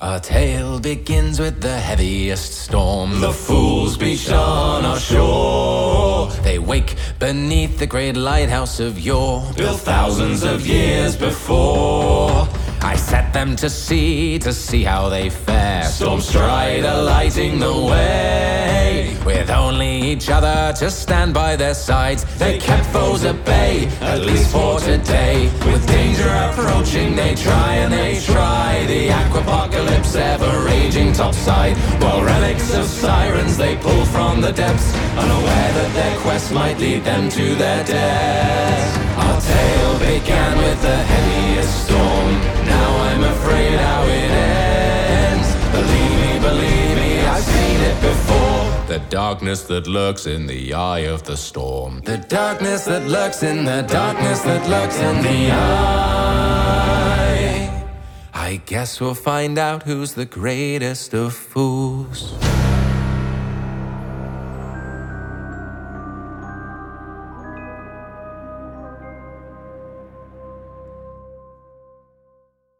Our tale begins with the heaviest storm. The fools beached on our shore. They wake beneath the great lighthouse of yore, built thousands of years before. I set them to sea to see how they fare. Storm strider lighting the way. With only each other to stand by their sides, they kept foes at bay, at least for today. With danger approaching, they try and they try. Topside. While relics of sirens they pull from the depths, unaware that their quest might lead them to their death. Our tale began with the heaviest storm. Now I'm afraid how it ends. Believe me, believe me, I've seen it before. The darkness that lurks in the eye of the storm. The darkness that lurks in the darkness that lurks in the eye. I guess we'll find out who's the greatest of fools.